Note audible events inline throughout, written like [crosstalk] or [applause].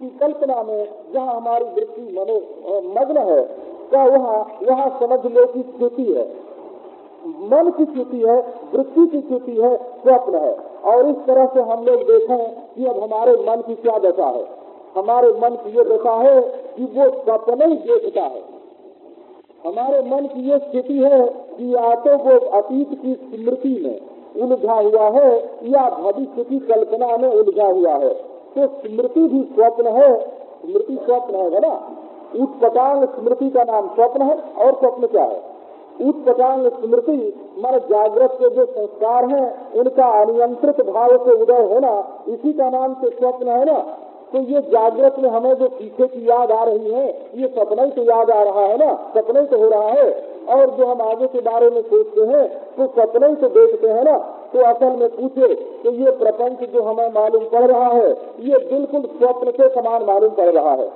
की कल्पना में जहाँ हमारी वृत्ति मनो मग्न है, क्या वहाँ वहाँ समझ लो की च्युति है। मन की च्युति है, वृत्ति की च्युति है, स्वप्न है। और इस तरह से हम लोग देखें कि अब हमारे मन की क्या दशा है। हमारे मन की ये दशा है कि वो सपने ही देखता है। हमारे मन की ये स्थिति है कि या तो वो अतीत की स्मृति में उलझा हुआ है या भविष्य की कल्पना में उलझा हुआ है। तो स्मृति भी स्वप्न है। स्मृति स्वप्न है ना? उत्पटांग स्मृति का नाम स्वप्न है, और स्वप्न क्या है? उत्पटांग स्मृति, मन जागृत के जो संस्कार हैं, उनका अनियंत्रित भाव से उदय होना, इसी का नाम से स्वप्न है ना? तो ये जागृत में हमें जो पीछे की याद आ रही है, ये सपना ही तो याद आ रहा है ना? सपना ही तो हो रहा है। और जो हम आगे के बारे में सोचते हैं तो सपना ही तो देखते हैं ना? तो असल में पूछे कि ये प्रपंच जो हमें मालूम पड़ रहा है ये बिल्कुल स्वप्न के समान मालूम पड़ रहा है।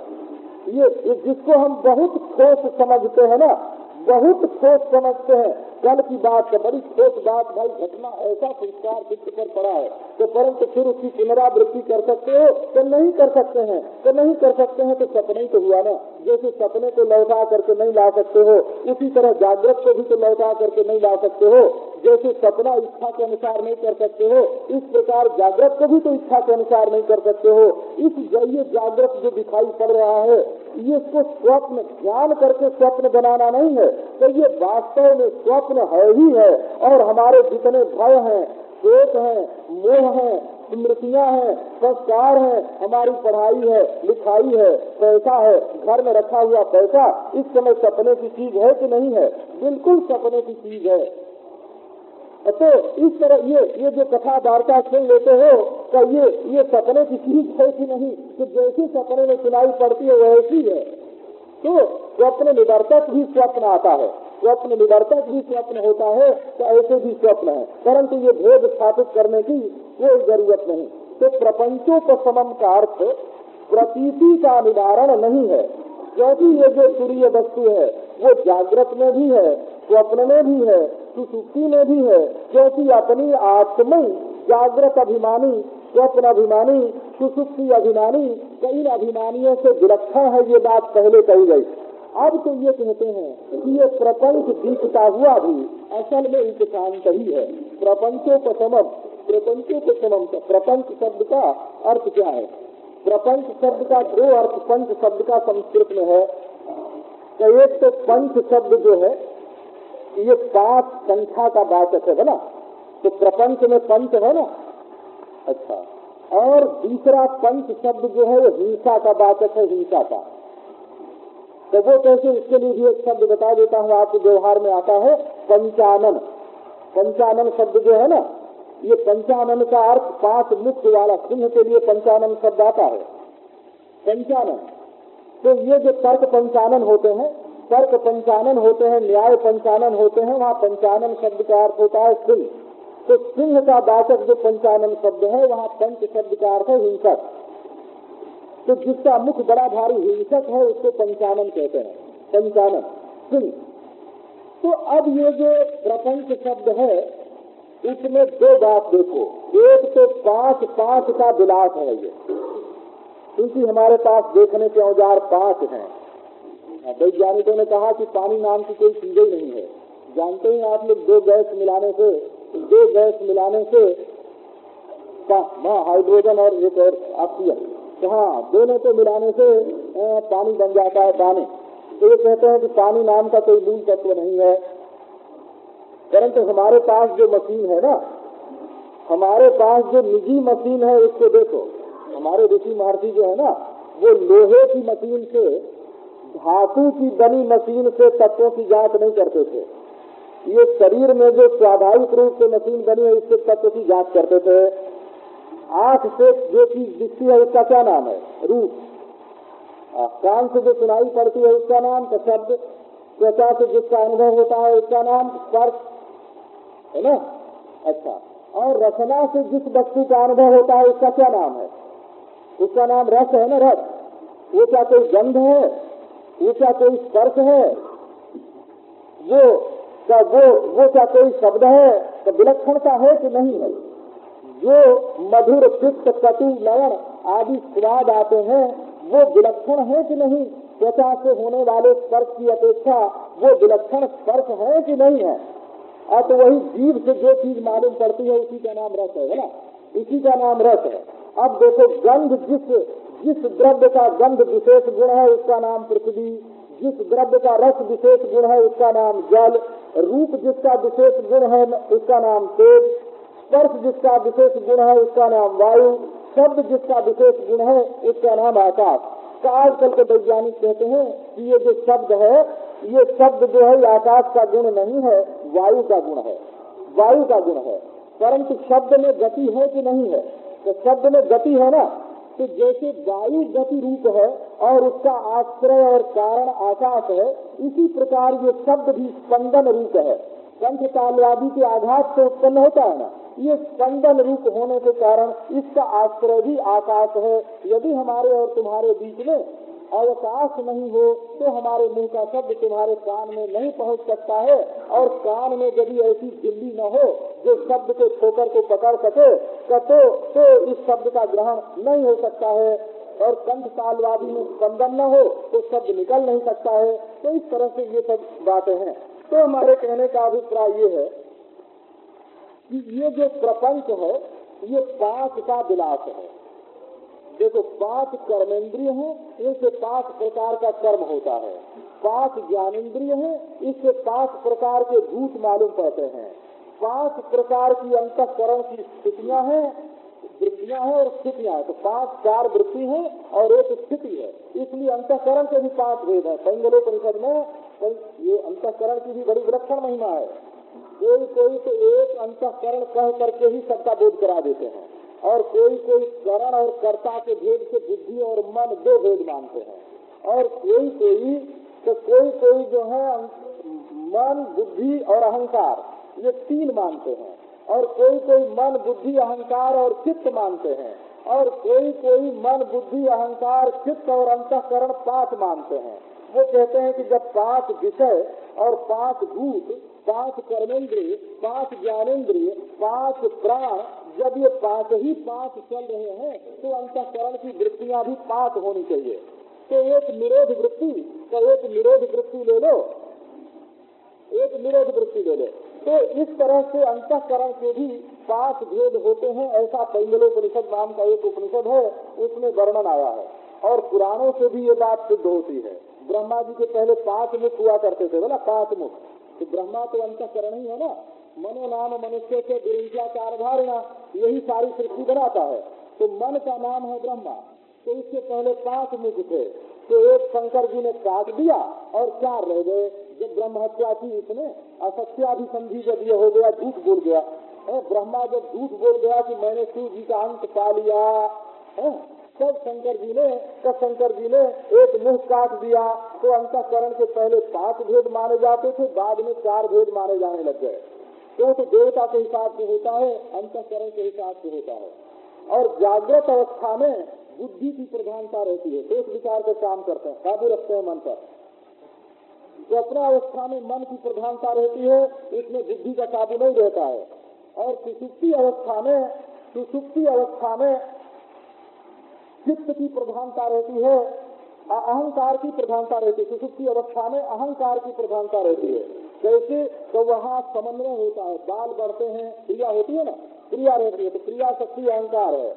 ये, जिसको हम बहुत ठोस समझते हैं ना बहुत ठोस समझते हैं। कल की बात है, बड़ी ठोस बात भाई, घटना ऐसा संस्कार चित्त पर पड़ा है तो परंतु फिर उसकी पुनरावृत्ति कर सकते हो तो नहीं कर सकते हैं। तो नहीं कर सकते हैं तो सपने ही तो हुआ ना। जैसे सपने को लौटा करके नहीं ला सकते हो, उसी तरह जागृत को भी तो लौटा करके नहीं ला सकते हो। जैसे सपना इच्छा के अनुसार नहीं कर सकते हो, इस प्रकार जागृत को भी तो इच्छा के अनुसार नहीं कर सकते हो। इस ये जागृत जो दिखाई पड़ रहा है, ये इसको स्वप्न, ध्यान करके स्वप्न बनाना नहीं है। तो ये वास्तव में स्वप्न है ही है, और हमारे जितने भय हैं शोक है, मोह है, स्मृतियाँ हैं, संस्कार है, हमारी पढ़ाई है, लिखाई है, पैसा है, घर में रखा हुआ पैसा, इस समय सपने की चीज़ है कि नहीं है? बिल्कुल सपने की चीज़ है। तो इस तरह ये ये जो कथा वार्ता सुन लेते हो तो ये ये सपने की चीज़ है कि नहीं? तो जैसी सपने में सुनाई पड़ती है, वैसी है। तो स्वप्न निवर्तक भी स्वप्न आता है। स्वप्न, निवर्तक भी स्वप्न होता है तो ऐसे भी स्वप्न है। परंतु ये भेद स्थापित करने की कोई ज़रूरत नहीं। तो प्रपंचोपम का अर्थ प्रतीति का निवारण नहीं है। क्योंकि ये जो सूर्य वस्तु है, वो जागृत में भी है, स्वप्न में भी है, सुसुप्ति में भी है। क्योंकि अपनी आत्म जागृत अभिमानी, स्वप्न अभिमानी, सुसुप्ति अभिमानी, कई अभिमानियों से विलक्षण है ये बात पहले कही गई। अब तो ये कहते हैं कि ये प्रपंच दिखता हुआ भी असल में उपशांत ही है। प्रपंचों को समम प्रपंचों को प्रपंच शब्द का अर्थ क्या है? प्रपंच शब्द का दो अर्थ, पंच शब्द का संस्कृत में है। तो एक तो पंच शब्द जो है, ये पाँच संख्या का वाचक है ना? तो प्रपंच में पंच है ना? अच्छा। और दूसरा पंच शब्द जो है, वो हिंसा का वाचक है, हिंसा का। तो वो कैसे उसके लिए भी एक शब्द बता देता हूँ, आपके व्यवहार में आता है, पंचानन। पंचानन शब्द जो है ना, ये पंचानन का अर्थ पाँच मुख्य वाला सिंह के लिए पंचानन शब्द आता है। पंचानन। तो ये जो तर्क पंचानन होते हैं, तर्क पंचानन होते हैं, न्याय पंचानन होते हैं, वहाँ पंचानन शब्द का अर्थ होता है सिंह। तो सिंह का वाचक जो पंचानन शब्द है, वहाँ पंच शब्द का अर्थ है हिंसक। तो जिसका मुख बड़ा भारी हिंसक है, उसको पंचानन कहते हैं। पंचानन। सिंह तो अब ये जो प्रपंच शब्द है, इसमें दो बात देखो। एक तो पाँच पाँच का विलास है ये। क्योंकि हमारे पास देखने के औज़ार पाँच हैं। वैज्ञानिकों ने कहा कि पानी नाम की कोई चीज़ ही नहीं है। जानते हैं आप लोग दो गैस मिलाने से, दो गैस मिलाने से हाइड्रोजन और एक और ऑक्सीजन हाँ दोनों को मिलाने से पानी बन जाता है पानी। तो ये कहते हैं कि पानी नाम का कोई मूल तत्व नहीं है। परंतु हमारे पास जो मशीन है ना, हमारे पास जो निजी मशीन है, उसको देखो। हमारे ऋषि महर्षि जो है ना, वो लोहे की मशीन से, धातु की बनी मशीन से तत्वों की जाँच नहीं करते थे। ये शरीर में जो स्वाभाविक रूप से मशीन बनी है, इससे तत्व की जाँच करते थे। आँख से जो चीज़ दिखती है उसका क्या नाम है? रूप। कान से जो सुनाई पड़ती है उसका नाम तो शब्द, त्वचा से जिसका अनुभव होता है उसका नाम, स्पर्श। है ना? अच्छा। और रचना से जिस वस्तु का अनुभव होता है उसका क्या नाम है? उसका नाम रस है ना रस? वो क्या कोई गंध है? वो क्या कोई स्पर्श है? वो क्या वो वो क्या कोई शब्द है? तो विलक्षणता है कि नहीं है? जो मधुर पित्त कटु, लवण आदि स्वाद आते हैं, वो विलक्षण है कि नहीं? त्वचा से होने वाले स्पर्श की अपेक्षा वो विलक्षण स्पर्श है कि नहीं है? और तो वही जीव से जो चीज़ मालूम पड़ती है, उसी का नाम रस है ना? इसी का नाम रस है। अब देखो, गंध जिस जिस द्रव्य का गंध विशेष गुण है, उसका नाम पृथ्वी। जिस द्रव्य का रस विशेष गुण है, उसका नाम जल। रूप जिसका विशेष गुण है, उसका नाम तेज। स्पर्श जिसका विशेष गुण है, उसका नाम वायु, शब्द जिसका विशेष गुण है उसका नाम आकाश। आजकल के वैज्ञानिक कहते हैं कि ये जो शब्द है, ये शब्द जो है आकाश का गुण नहीं है, वायु का गुण है। वायु का गुण है। परंतु शब्द में गति है कि नहीं है? तो शब्द में गति है ना? तो जैसे वायु गति रूप है और उसका आश्रय और कारण आकाश है, इसी प्रकार ये शब्द भी स्पंदन रूप है। कंठ तालवादी के आघात से उत्पन्न होता है ना, ये स्पंदन रूप होने के कारण इसका आश्रय भी आकाश है। यदि हमारे और तुम्हारे बीच में अवकाश नहीं हो तो हमारे मुँह का शब्द तुम्हारे कान में नहीं पहुँच सकता है। और कान में यदि ऐसी दिल्ली न हो, जो शब्द के ठोकर को पकड़ सके तो तो इस शब्द का ग्रहण नहीं हो सकता है। और कंठ तालवादी में स्पंदन न हो तो शब्द निकल नहीं सकता है। तो इस तरह से ये सब बातें हैं। तो हमारे कहने का अभिप्राय ये है कि ये जो प्रपंच है, ये पाँच का विलास है। देखो पाँच कर्मेंद्रिय है इनसे पाँच प्रकार का कर्म होता है। पाँच ज्ञानेन्द्रिय हैं, इससे पाँच प्रकार के भूत मालूम पड़ते हैं। पाँच प्रकार की अंतकरण की स्थितियाँ हैं, वृत्तियाँ हैं और स्थितियाँ तो पाँच चार वृत्ति है और एक स्थिति है। इसलिए अंतकरण के भी पाँच भेद है। परिषद में ये अंतकरण की भी बड़ी विलक्षण महिमा है। कोई कोई तो एक अंतकरण कह करके ही सबका बोध करा देते हैं। और कोई कोई करण और कर्ता के भेद से बुद्धि और मन दो भेद मानते हैं। और कोई कोई तो कोई कोई जो है, मन, बुद्धि और अहंकार, ये तीन मानते हैं। और कोई कोई मन, बुद्धि, अहंकार और चित्त मानते हैं। और कोई कोई मन, बुद्धि, अहंकार, चित्त और अंतकरण पाँच मानते हैं। वो कहते हैं कि जब पाँच विषय और पाँच भूत पाँच कर्मेंद्रिय पाँच ज्ञानेन्द्रिय पाँच प्राण, जब ये पाँच ही पाँच चल रहे हैं तो अंतकरण की वृत्तियाँ भी पाँच होनी चाहिए। तो एक निरोध वृत्ति तो एक निरोध वृत्ति ले लो। एक निरोध वृत्ति ले लो। तो इस तरह से अंतकरण के भी पाँच भेद होते हैं, ऐसा पैंगलोपनिषद नाम का एक उपनिषद है, उसमें वर्णन आया है। और पुराणों से भी ये बात सिद्ध होती है। ब्रह्मा जी के पहले पाँच मुख हुआ करते थे, बोला पाँच मुख। तो ब्रह्मा तो अंतकरण ही है ना। मनो नाम मनुष्य के दुरिंचा धारणा, यही सारी सृष्टि बनाता है। तो मन का नाम है ब्रह्मा। तो इससे पहले पाँच मुख थे। तो एक शंकर जी ने काट दिया और चार रह गए। जब ब्रह्म हत्या की इसने असत्याभिसंधि जब ये हो गया, झूठ बोल गया। ब्रह्मा जब झूठ बोल गया कि मैंने शिव जी का अंत पा लिया। तब शंकर जी ने तब शंकर जी ने एक मुँह काट दिया तो अंतकरण के पहले पाँच भेद माने जाते थे बाद में चार भेद माने जाने लग गए। तो, तो देवता के हिसाब से होता है अंतकरण के हिसाब से होता है। और जागृत अवस्था में बुद्धि की प्रधानता रहती है सोच विचार के काम करते हैं काबू रखते हैं मन पर। तो अपना अवस्था में मन की प्रधानता रहती है इसमें बुद्धि का काबू नहीं रहता है। और सुसुप्ति अवस्था में सुसुप्ति अवस्था में चित्त की प्रधानता रहती है अहंकार की प्रधानता रहती है। सुसुप्ति अवस्था में अहंकार की प्रधानता रहती है। कैसे तो वहाँ समन्वय होता है। बाल बढ़ते हैं, क्रिया होती है ना? क्रिया रहती है तो क्रिया शक्ति अहंकार है।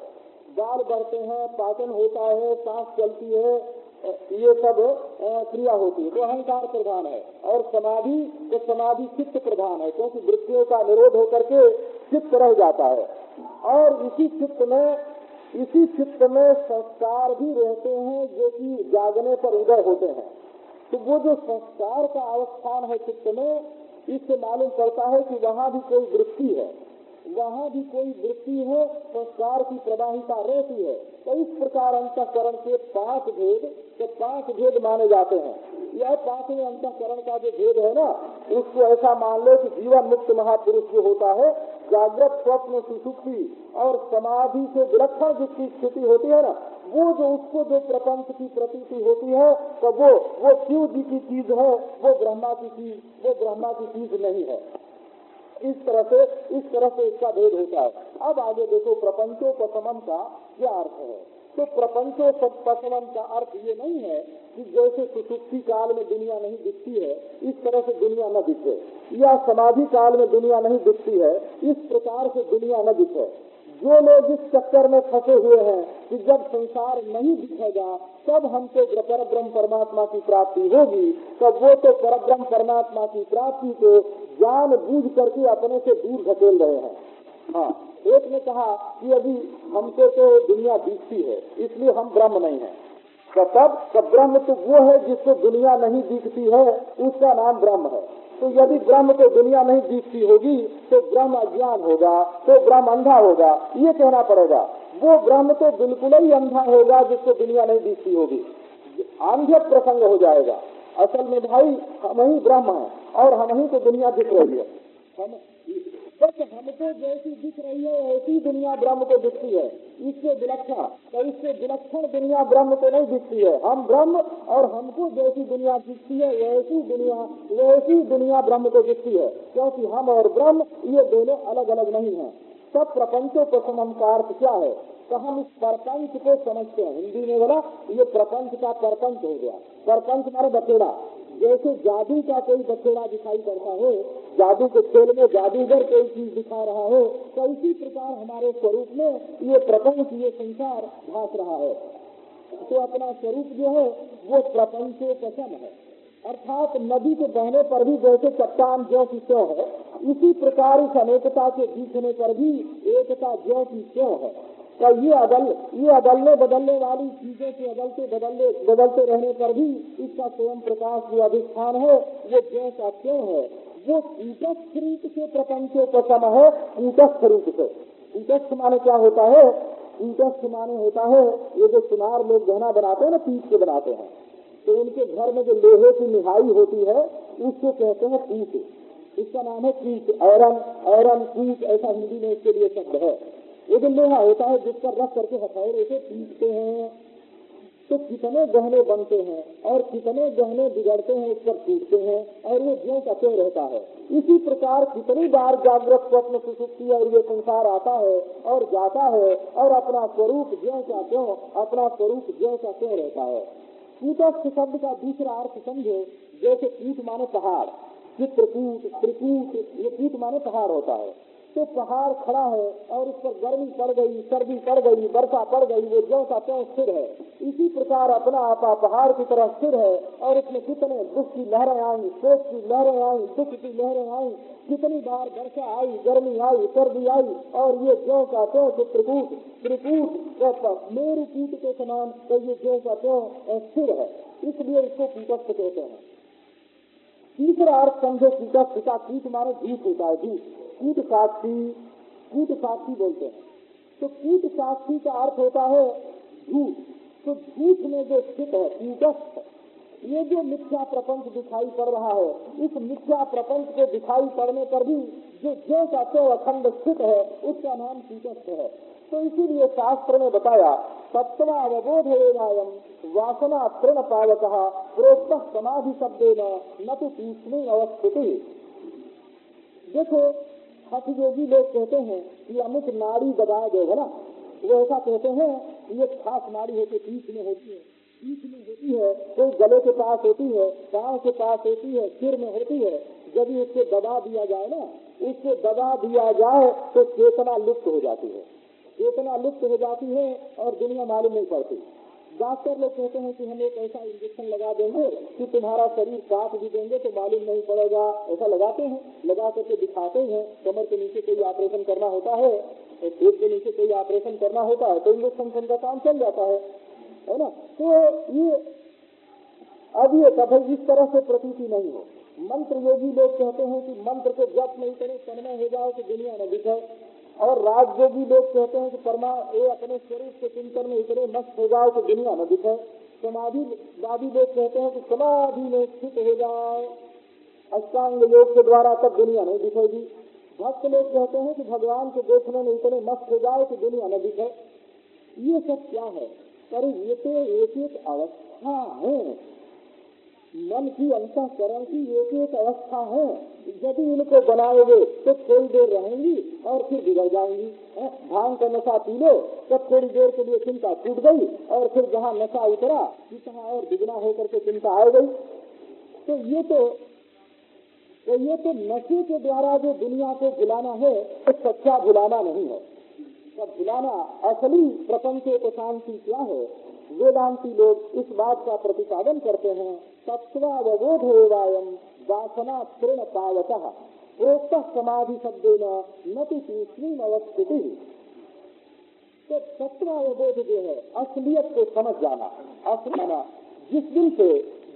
बाल बढ़ते हैं, पाचन होता है, सांस चलती है ये सब क्रिया होती है। तो अहंकार प्रधान है। और समाधि तो समाधि चित्त प्रधान है, क्योंकि वृत्तियों का निरोध होकर के चित्त रह जाता है। और इसी चित्त में इसी चित्त में संस्कार भी रहते हैं जो कि जागने पर उदय होते हैं। तो वो जो संस्कार का अवस्थान है चित्त में, इससे मालूम पड़ता है कि वहाँ भी कोई वृत्ति है। वहाँ भी कोई वृत्ति है, संस्कार की प्रवाहिता रहती है। तो इस प्रकार अंतकरण के पाँच भेद तो पाँच भेद माने जाते हैं। यह पाँचवें अंतकरण का जो भेद है ना, उसको ऐसा मान लो कि जीवन मुक्त महापुरुष जो होता है, जागृत, स्वप्न, सुसुप्ति और समाधि से विलक्षण जिसकी स्थिति होती है ना, वो जो उसको जो प्रपंच की प्रतीति होती है तो वो वो शिव जी की चीज़ है, वो ब्रह्मा की चीज़, वो ब्रह्मा की चीज़ नहीं है। इस तरह से, इस तरह से इसका भेद होता है। अब आगे देखो प्रपंचोपमम का क्या अर्थ है। तो प्रपंचो पशवन का अर्थ ये नहीं है कि जैसे सुसुप्ति काल में दुनिया नहीं दिखती है, इस तरह से दुनिया न दिखे। या समाधि काल में दुनिया नहीं दिखती है, इस प्रकार से दुनिया न दिखे। जो लोग इस चक्कर में फंसे हुए हैं कि जब संसार नहीं दिखेगा, तब हमको पर ब्रह्म परमात्मा की प्राप्ति होगी, तब वो तो पर ब्रह्म परमात्मा की प्राप्ति को जान बूझ करके अपने से दूर धकेल रहे हैं। हाँ एक ने कहा कि अभी हमको तो दुनिया दिखती है, इसलिए हम ब्रह्म नहीं है। तो तब ब्रह्म तो वो है जिसको दुनिया नहीं दिखती है, उसका नाम ब्रह्म है। तो यदि ब्रह्म को दुनिया नहीं दिखती होगी तो ब्रह्म अज्ञान होगा तो ब्रह्म अंधा होगा, ये कहना पड़ेगा। वो ब्रह्म तो बिल्कुल ही अंधा होगा जिसको दुनिया नहीं दिखती होगी। आंध्य प्रसंग हो जाएगा। असल में भाई, हम ही ब्रह्म है और हम ही को दुनिया दिख रही है। हम बस हमको जैसी दिख रही है ऐसी दुनिया ब्रह्म को दिखती है। इससे विलक्षण तो इससे विलक्षण दुनिया ब्रह्म को नहीं दिखती है। हम ब्रह्म और हमको जैसी दुनिया दिखती है, वैसी दुनिया वैसी दुनिया ब्रह्म को दिखती है। क्योंकि हम और ब्रह्म, ये दोनों अलग अलग नहीं है। सब प्रपंचों पर का अर्थ क्या है? तो हम इस प्रपंच को समझते हैं। हिंदी में बोला, ये प्रपंच का प्रपंच हो गया। प्रपंच मारे बचेड़ा जैसे जादू का कोई बचेड़ा दिखाई पड़ता है, जादू के खेल में जादूगर कोई चीज़ दिखा रहा हो तो इसी प्रकार हमारे स्वरूप में ये प्रपंच, ये संसार भास रहा है। तो अपना स्वरूप जो है, वो प्रपंच कसम है। अर्थात नदी के बहने पर भी जैसे चट्टान, ज्यो की क्यों है, इसी प्रकार इस अनेकता के दिखने पर भी एकता ज्यो की क्यों है। तो ये अदल, ये अदलने बदलने वाली चीज़ों के अदलते बदलने, बदलते रहने पर भी इसका स्वयं प्रकाश जो अधिष्ठान है, वो जैसा क्यों है? वो रूप से प्रपंचोपम है रूप से। कूटस्थ माने क्या होता है? कूटस्थ माने होता है, ये जो सुनार लोग गहना बनाते हैं ना, पीठ के बनाते हैं तो उनके घर में जो लोहे की निहाई होती है, उसको कहते हैं कूट इसका नाम है कीट ऐरन ऐरन कूट ऐसा हिंदी में इसके लिए शब्द है। जो लोहा होता है, जिस पर रख करके हथौड़े से पीटते हैं। तो कितने गहने बनते हैं और कितने गहने बिगड़ते हैं, उस पर टूटते हैं और वो ज्यो का क्यों रहता है। इसी प्रकार कितनी बार जागृत स्वप्न सुसुप्ति और ये संसार आता है और जाता है और अपना स्वरूप ज्यो का क्यों अपना स्वरूप ज्यो का क्यों रहता है। कूटस्थ शब्द का दूसरा अर्थ समझो, जैसे कूट माने पहाड़। चित्रकूट, त्रिकूट, ये कूट माने पहाड़ होता है। तो पहाड़ खड़ा है और उस पर गर्मी पड़ गई, सर्दी पड़ गई, वर्षा पड़ गई, वो ज्यो का त्यों स्थिर है। इसी प्रकार अपना आपा पहाड़ की तरह स्थिर है और इसमें कितने दुख की लहरें आई, शोक की लहरें आई, दुख की लहरें आई, कितनी बार वर्षा आई, गर्मी आई, सर्दी आई, और ये ज्यो का त्यों चित्रकूट त्रिकूट मेरु कूट के समान तो ये ज्यो का त्यों स्थिर है। इसलिए इसको कूटस्थ कहते हैं। तीसरा अर्थ समझो कूटस्थ का कीट मारे झूठ होता है झूठ कूट साक्षी कूट साक्षी बोलते हैं। तो कूट साक्षी का अर्थ होता है झूठ। तो झूठ में जो स्थित है कूटस्थ ये जो मिथ्या प्रपंच दिखाई पड़ रहा है, इस मिथ्या प्रपंच के दिखाई पड़ने पर भी जो जो का अखंड स्थित है, उसका नाम कूटस्थ है। तो इसीलिए शास्त्र ने बताया तत्वावबोध एवं वासना तृण पावक प्रोक्त समाधि शब्द न तो तीसरी अवस्थिति। देखो हठ योगी लोग कहते हैं कि अमुक नाड़ी दबा गए है ना? वो ऐसा कहते हैं कि ये खास नाड़ी होती पीठ में होती है। पीठ में होती है तो गले के पास होती है, पाँव के पास होती है, सिर में होती है जब उसको दबा दिया जाए ना, उसको दबा दिया जाए तो चेतना लुप्त हो जाती है। चेतना लुप्त हो जाती है और दुनिया मालूम नहीं पड़ती। डॉक्टर लोग कहते हैं कि हम एक ऐसा इंजेक्शन लगा देंगे कि तुम्हारा शरीर काट भी देंगे तो मालूम नहीं पड़ेगा। ऐसा लगाते हैं, लगा करके दिखाते हैं। कमर के नीचे कोई ऑपरेशन करना होता है पेट के नीचे कोई ऑपरेशन करना होता है तो इंजेक्शन का काम चल जाता है। है ना? तो ये, अब ये कभी इस तरह से प्रतीति नहीं हो। मंत्र योगी लोग कहते हैं कि मंत्र को जप नहीं करे, तन्मय हो जाओ तो दुनिया न दिखे और राजयोगी लोग कहते हैं कि परमा ये अपने स्वरूप के चिंतन में इतने मस्त हो जाए कि दुनिया न दिखे। समाधि वादी लोग कहते हैं कि समाधि में स्थित हो जाए। अष्टांग योग के द्वारा तब दुनिया नहीं दिखेगी। भक्त लोग कहते हैं कि भगवान के देखने में इतने मस्त हो जाए कि दुनिया न दिखे। ये सब क्या है? पर ये तो एक एक अवस्था है। मन की अंतकरण की एक एक अवस्था है। यदि इनको बनाओगे तो थोड़ी देर रहेंगी और फिर बिगड़ जाएँगी। भाँग का नशा पी लो, तब थोड़ी देर के लिए चिंता छूट गई और फिर जहाँ नशा उतरा इतना और दुगना होकर के चिंता आ गई। तो ये तो तो ये तो नशे के द्वारा जो दुनिया को भुलाना है तो सच्चा भुलाना नहीं है। सब भुलाना असली प्रपंच को शांति क्या है? वेदांती लोग इस बात का प्रतिपादन करते हैं तत्वावबोध एवं वासना तृण पावत प्रोक्त समाधि शब्द न तो तीसरी अवस्थिति तो तत्वावबोध जो है, असलियत को समझ जाना असलियाना जिस दिन से,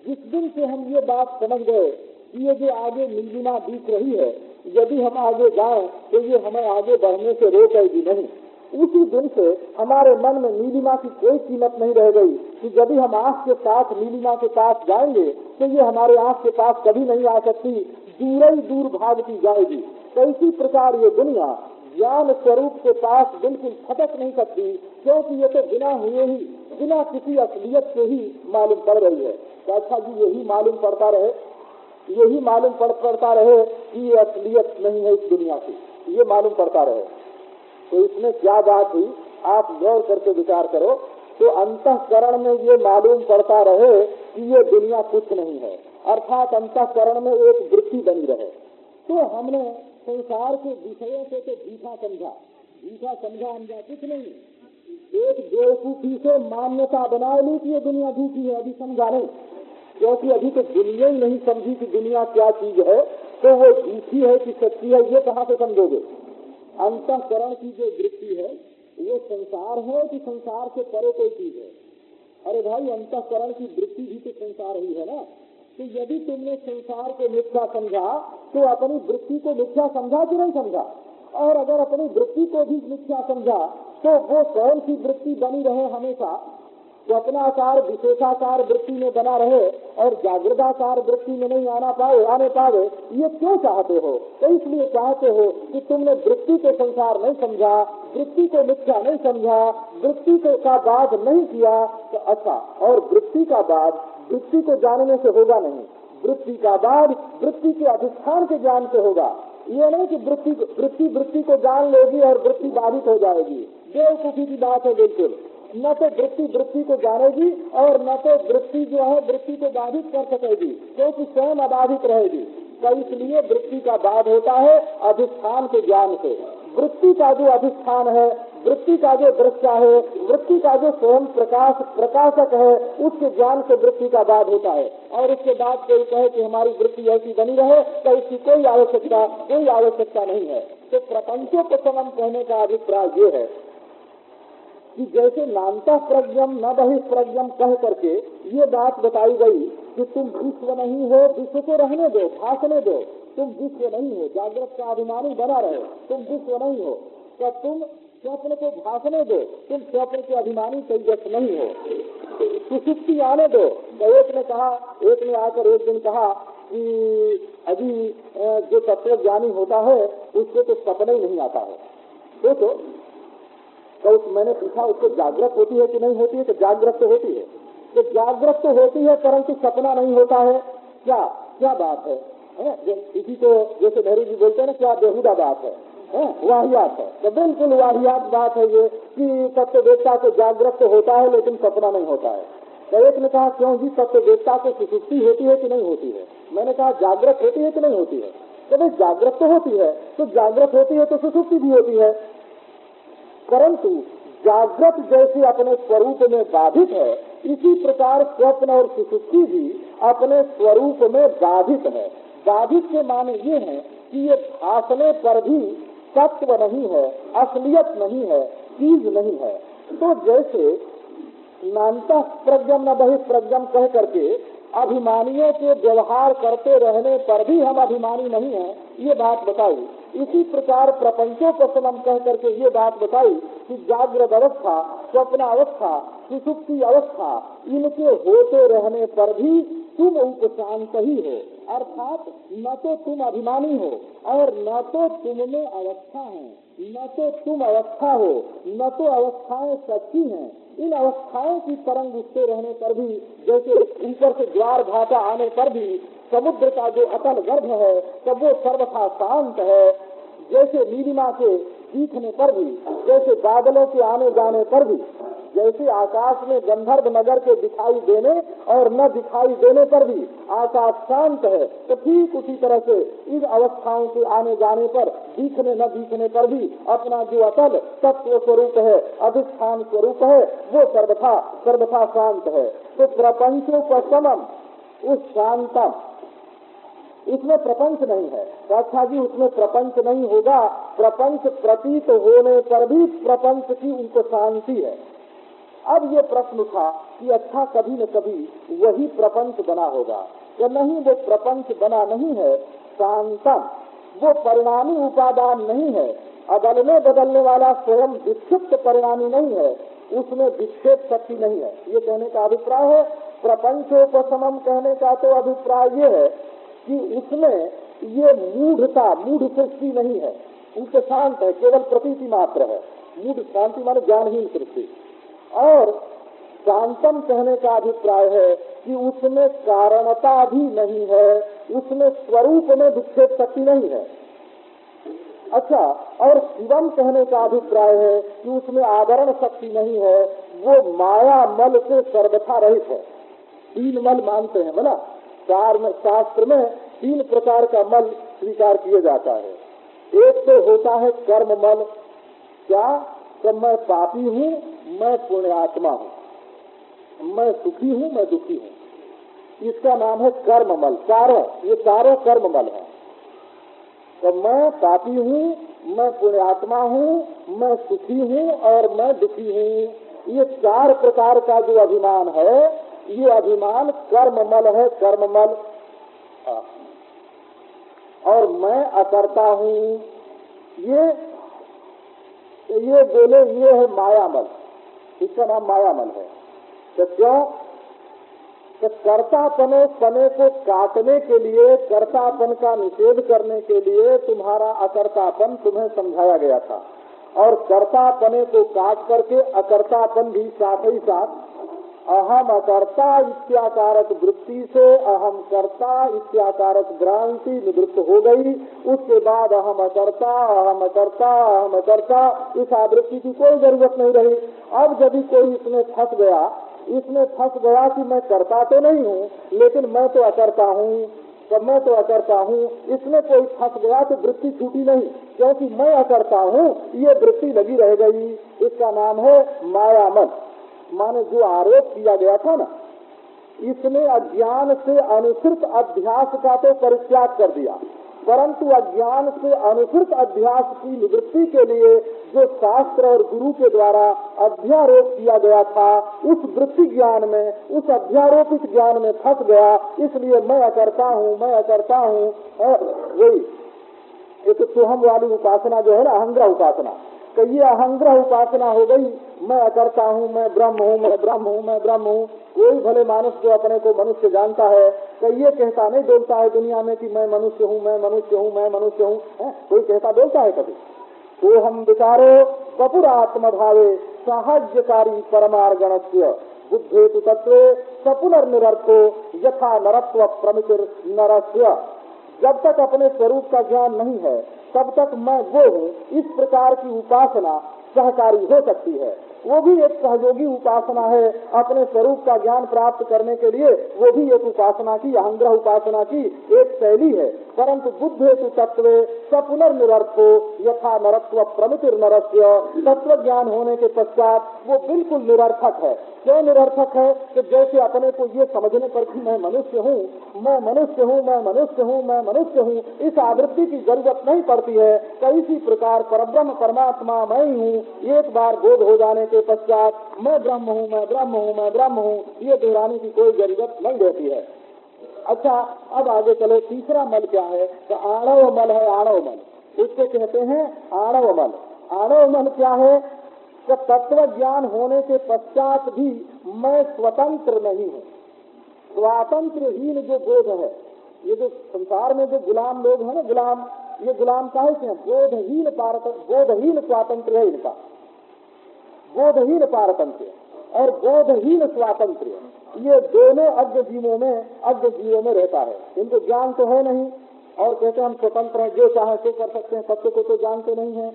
जिस दिन से हम ये बात समझ गए कि ये जो आगे मिलजुना दिख रही है, यदि हम आगे जाएँ तो ये हमें आगे बढ़ने से रोकेगी नहीं। उसी दिन से हमारे मन में नीलिमा की कोई कीमत नहीं रह गई कि यदि हम आँख के साथ नीलिमा के पास जाएँगे तो ये हमारे आँख के पास कभी नहीं आ सकती। दूर ही दूर भागती जाएगी। तो इसी प्रकार ये दुनिया ज्ञान स्वरूप के पास बिल्कुल फटक नहीं सकती, क्योंकि ये तो बिना हुए ही, बिना किसी असलियत से ही मालूम पड़ रही है। तो अच्छा जी, यही मालूम पड़ता रहे, यही मालूम पड़, पड़ता रहे कि ये असलियत नहीं है इस दुनिया की। ये मालूम पड़ता रहे। तो इसमें क्या बात हुई? आप गौर करके विचार करो तो अंतकरण में ये मालूम पड़ता रहे कि ये दुनिया कुछ नहीं है। अर्थात अंतकरण में एक वृत्ति बनी रहे। तो हमने संसार के विषयों से तो झूठा समझा। झूठा समझा समझा कुछ नहीं। एक बेवकूफ़ी से मान्यता बना ली कि ये दुनिया झूठी है, अभी समझा नहीं। क्योंकि अभी तो दुनिया ही नहीं समझी कि दुनिया क्या चीज़ है तो वो झूठी है कि सच्ची है, ये कहाँ से समझोगे? अंतकरण की जो वृत्ति है, वो संसार है कि संसार से परे कोई चीज़ है? अरे भाई, अंतकरण की वृत्ति भी तो संसार ही है ना। तो यदि तुमने संसार को मिथ्या समझा तो अपनी वृत्ति को मिथ्या समझा कि नहीं समझा? और अगर अपनी वृत्ति को भी मिथ्या समझा तो वो कौन सी वृत्ति बनी रहे हमेशा। स्वप्नाकार विशेषाकार वृत्ति में बना रहे और जागृताकार वृत्ति में नहीं आना पाए, आने पावे, ये क्यों चाहते हो? तो इसलिए चाहते हो कि तुमने वृत्ति को संसार नहीं समझा, वृत्ति को मिथ्या नहीं समझा, वृत्ति को का बाध नहीं किया तो अच्छा और वृत्ति का बाद वृत्ति को जानने से होगा नहीं। वृत्ति का बाद वृत्ति के अधिष्ठान के ज्ञान से होगा। ये नहीं कि वृत्ति वृत्ति वृत्ति को जान लेगी और वृत्ति बाधित हो जाएगी। बेवकूफ़ी की बात है, बिल्कुल। न तो वृत्ति वृत्ति को जानेगी और न तो वृत्ति जो है वृत्ति को बाधित कर सकेगी, क्योंकि स्वयं अबाधित रहेगी। तो इसलिए वृत्ति का बाध होता है अधिष्ठान के ज्ञान से। वृत्ति का जो अधिष्ठान है, वृत्ति का जो दृश्य है, वृत्ति का जो स्वयं प्रकाश, प्रकाशक है, उसके ज्ञान से वृत्ति का बाध होता है। और उसके बाद कोई कहे कि हमारी वृत्ति ऐसी बनी रहे तो इसकी कोई आवश्यकता कोई आवश्यकता नहीं है। तो प्रपंचों को समम कहने का अभिप्राय ये है। कि जैसे नानता प्रज्ञम न बहि प्रज्ञम कह करके ये बात बताई गई कि तुम विश्व नहीं हो विश्व को रहने दो भाषने दो। तुम विश्व नहीं हो जागृत का अभिमानी बना रहे। तुम विश्व नहीं हो तो तुम स्वप्न को भाषने दो। तुम स्वप्न के अभिमानी तेजस नहीं हो। सुसुप्ति आने दो। तो एक ने कहा एक ने आकर एक दिन कहा कि अभी जो तत्व ज्ञानी होता है उसको तो सपना ही नहीं आता है। देखो तो, तो मैंने पूछा उसको जागृत होती है कि नहीं होती है? तो जागृत तो होती है। तो जागृत तो होती है परंतु सपना नहीं होता है। क्या क्या बात है, इसी को जैसे नेहरू जी बोलते हैं क्या बेहुदा बात है? वाहियात है। तो बिल्कुल वाहियात बात है ये कि सत्य देवता को जागृत तो होता है लेकिन सपना नहीं होता है। तो एक ने कहा क्यों जी सत्य देवता को सुसुप्ति होती है कि नहीं होती है? मैंने कहा जागृत होती है कि नहीं होती है? तो भाई जागृत तो होती है। तो जागृत होती है तो सुसुप्ति भी होती है। परंतु जागृत जैसे अपने स्वरूप में बाधित है, इसी प्रकार स्वप्न और सुसुप्ति भी अपने स्वरूप में बाधित है। बाधित के माने ये है कि ये भाषणे पर भी तत्व नहीं है, असलियत नहीं है, चीज़ नहीं है। तो जैसे नानता प्रज्ञम न बहि प्रज्ञम कह करके अभिमानियों के व्यवहार करते रहने पर भी हम अभिमानी नहीं है, ये बात बताई इसी प्रकार प्रपंचों को समम कह करके ये बात बताई कि जागृत अवस्था, स्वप्न अवस्था, सुसुप्ति अवस्था, इनके होते रहने पर भी तुम उपशांत ही हो, अर्थात न तो तुम अभिमानी हो, और न तो तुम में अवस्था है। न तो तुम अवस्था हो, न तो अवस्थाएँ सच्ची हैं। इन अवस्थाओं की तरंग उठते रहने पर भी, जैसे ऊपर से द्वार घाटा आने पर भी, समुद्र का जो अटल गर्भ है, तब वो सर्वथा शांत है। जैसे नीलिमा के दिखने पर भी, जैसे बादलों के आने जाने पर भी जैसे आकाश में गंधर्व नगर के दिखाई देने और न दिखाई देने पर भी आकाश शांत है तो ठीक उसी तरह से इन अवस्थाओं के आने जाने पर, दिखने न दिखने पर भी अपना जो अतल तत्व स्वरूप है, अधिष्ठान स्वरूप है, वो सर्वथा सर्वथा शांत है। तो प्रपंचों का समम उस शांतम। इसमें प्रपंच नहीं है। अच्छा जी, उसमें प्रपंच नहीं होगा। प्रपंच प्रतीत होने पर भी प्रपंच की उनको शांति है। अब ये प्रश्न उठा कि अच्छा कभी न कभी वही प्रपंच बना होगा। या नहीं, वो प्रपंच बना नहीं है शांतम वो परिणामी उपादान नहीं है। अदलने बदलने वाला स्वयं विक्षिप्त परिणामी नहीं है। उसमें विक्षेप शक्ति नहीं है। ये कहने का अभिप्राय है। प्रपंचोपमम कहने का तो अभिप्राय ये है कि उसमें ये मूढ़ता, मूढ़ सृष्टि नहीं है। उनसे शांत है, केवल प्रतीति मात्र है। मूढ़ शांति माने ज्ञानहीन सृष्टि। और शांतम कहने का अभिप्राय है कि उसमें कारणता भी नहीं है, उसमें स्वरूप में विक्षेप शक्ति नहीं है। अच्छा और शिवम कहने का अभिप्राय है कि उसमें आवरण शक्ति नहीं है, वो माया मल से सर्वथा रहित है। तीन मल मानते हैं बोला शास्त्र में तीन प्रकार का मल स्वीकार किया जाता है। एक तो होता है कर्म मल। क्या? तो मैं पापी हूँ, मैं पुण्यात्मा हूँ। मैं सुखी हूँ, मैं दुखी हूँ। इसका नाम है कर्म मल चारों, ये चारों कर्म मल है। तो मैं पापी हूँ, मैं पुण्यात्मा हूँ, मैं सुखी हूँ और मैं दुखी हूँ। ये चार प्रकार का जो अभिमान है, ये अभिमान कर्ममल है, कर्ममल। और मैं अकर्ता हूँ। ये ये बोले, ये है मायामल। इसका नाम मायामल है। तो क्यों? तो कर्तापने पने को काटने के लिए, कर्तापन का निषेध करने के लिए तुम्हारा अकर्तापन तुम्हें समझाया गया था। और कर्तापने को काट करके अकर्तापन भी साथ ही साथ अहम अकर्ता इत्याकारक वृत्ति से अहम कर्ता इत्याकारक भ्रांति निवृत्त हो गई। उसके बाद अहम अकर्ता अहम अकर्ता अहम अकर्ता, इस आवृत्ति की कोई ज़रूरत नहीं रही। अब यदि कोई इसमें फंस गया, इसमें फंस गया कि मैं करता तो नहीं हूँ, लेकिन मैं तो अकर्ता हूँ तो मैं तो अकर्ता हूँ, इसमें कोई फंस गया तो वृत्ति छूटी नहीं, क्योंकि मैं अकर्ता हूँ, ये वृत्ति लगी रह गई। इसका नाम है मायामन माने जो आरोप किया गया था ना, इसने अज्ञान से अनुसृत अभ्यास का तो परित्याग कर दिया। परंतु अज्ञान से अनुसृत अभ्यास की निवृत्ति के लिए जो शास्त्र और गुरु के द्वारा अध्यारोप किया गया था, उस वृत्ति ज्ञान में, उस अध्यारोपित ज्ञान में फंस गया। इसलिए मैं अकरता हूँ, मैं अकरता हूँ। वही, एक सोहम वाली उपासना जो है ना अहंग्रह उपासना। तो ये अहंग्रह उपासना हो गई। मैं अकर्ता हूँ, मैं ब्रह्म हूँ, मैं ब्रह्म हूँ, मैं ब्रह्म हूँ। कोई भले मानुष जो अपने को मनुष्य जानता है तो ये कहता नहीं, बोलता है दुनिया में कि मैं मनुष्य हूँ, मैं मनुष्य हूँ, मैं मनुष्य हूँ। कोई कहता, बोलता है कभी? तो हम विचारो बपुरात्म भावे साहाय्यकारी परमार्गण से बुद्धेतु तत्व सपुनर्निरर्थो यथा नरत्व प्रमितिर नरस्य जब तक अपने स्वरूप का ज्ञान नहीं है तब तक मैं वो हूँ, इस प्रकार की उपासना सहकारी हो सकती है। वो भी एक सहयोगी उपासना है, अपने स्वरूप का ज्ञान प्राप्त करने के लिए वो भी एक उपासना की, अहंग्रह उपासना की एक शैली है। परंतु बुद्ध हेतु तत्व सपुनर्निरर्थो यथा नरत्व प्रमितिर नरस्य तत्व ज्ञान होने के पश्चात वो बिल्कुल निरर्थक है। क्यों निरर्थक है कि जैसे अपने को ये समझने पर कि मैं मनुष्य हूँ, मैं मनुष्य हूँ, मैं मनुष्य हूँ, मैं मनुष्य हूँ, इस आवृत्ति की ज़रूरत नहीं पड़ती है तो इसी प्रकार परब्रह्म परमात्मा मैं ही हूँ, एक बार बोध हो जाने के पश्चात मैं ब्रह्म हूँ, मैं ब्रह्म हूँ, मैं ब्रह्म हूँ, ये दोहराने की कोई ज़रूरत नहीं रहती है। अच्छा अब आगे चलो, तीसरा मल क्या है? तो आणव मल है, आणव मल। उसको कहते हैं आणव मल। आणव मल क्या है? तो तत्व ज्ञान होने के पश्चात भी मैं स्वतंत्र नहीं हूँ। स्वातंत्रहीन जो बोध है, ये जो संसार में जो गुलाम लोग हैं ना, गुलाम, ये गुलाम काहे से बोधहीन बोधहीन स्वातंत्र है इनका। बोधहीन पारतंत्र और बोधहीन स्वातंत्र ये दोनों अज्ञ जीवों में अज्ञ जीवों में रहता है। इनको ज्ञान तो है नहीं और कहते हम स्वतंत्र हैं, जो चाहे तो कर सकते हैं सत्य को तो जानते नहीं है।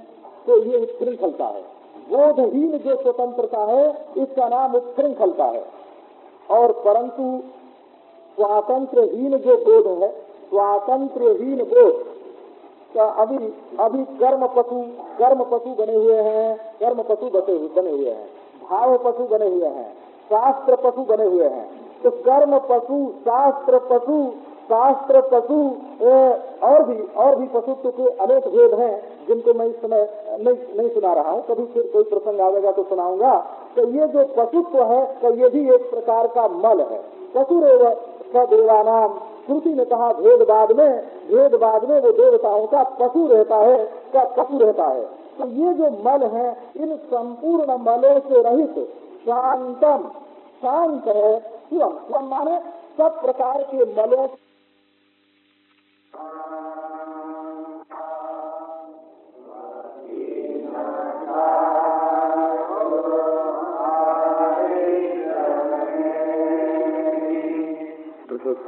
तो ये उत्कृंखलता है। बोधहीन जो स्वतंत्रता है, इसका नाम उत्कृंखलता है। और परंतु स्वातंत्रहीन जो बोध है स्वातंत्रहीन बोध का अभी अभी कर्म पशु कर्म पशु बने हुए हैं, कर्म पशु बने बने हुए हैं। भाव पशु बने हुए हैं, शास्त्र पशु बने हुए हैं। तो कर्म पशु, शास्त्र पशु शास्त्र पशु और भी और भी पशुत्व के अनेक भेद हैं। जिनको मैं इस समय नहीं नहीं सुना रहा हूँ, कभी फिर कोई प्रसंग आवेगा तो सुनाऊँगा। तो ये जो पशुत्व है तो ये भी एक प्रकार का मल है। पशु देवानाम श्रुति ने कहा भेदवाद में भेदवाद में वो देवताओं का पशु रहता है क्या पशु रहता है। तो ये जो मल है, इन संपूर्ण मलों से रहित शांतम, शांत है शिवम। शिवम माने सब प्रकार के मलों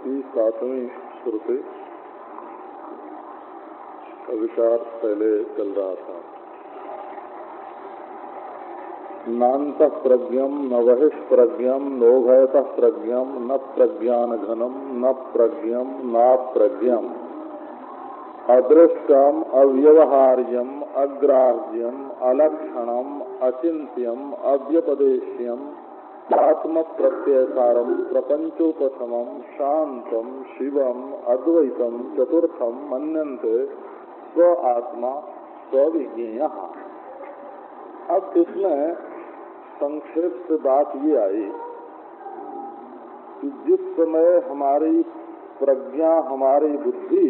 की सातवीं श्रुति का विचार पहले चल रहा था। नात प्रज्ञम न वहिष प्रज्ञम नोभयत प्रज्ञम न प्रज्ञान घनम न प्रज्ञम न प्रज्ञम अदृष्टम, अव्यवहार्यम, अग्राह्यम, अलक्षणम अचिंत्यम अव्यपदेश्यम आत्म प्रत्ययसारम प्रपंचोपम शांतम शिवम अद्वैतम चतुर्थम मनते स्व आत्मा स्विज्ञेय अब इसमें संक्षेप से बात ये आई कि जिस समय हमारी प्रज्ञा, हमारी बुद्धि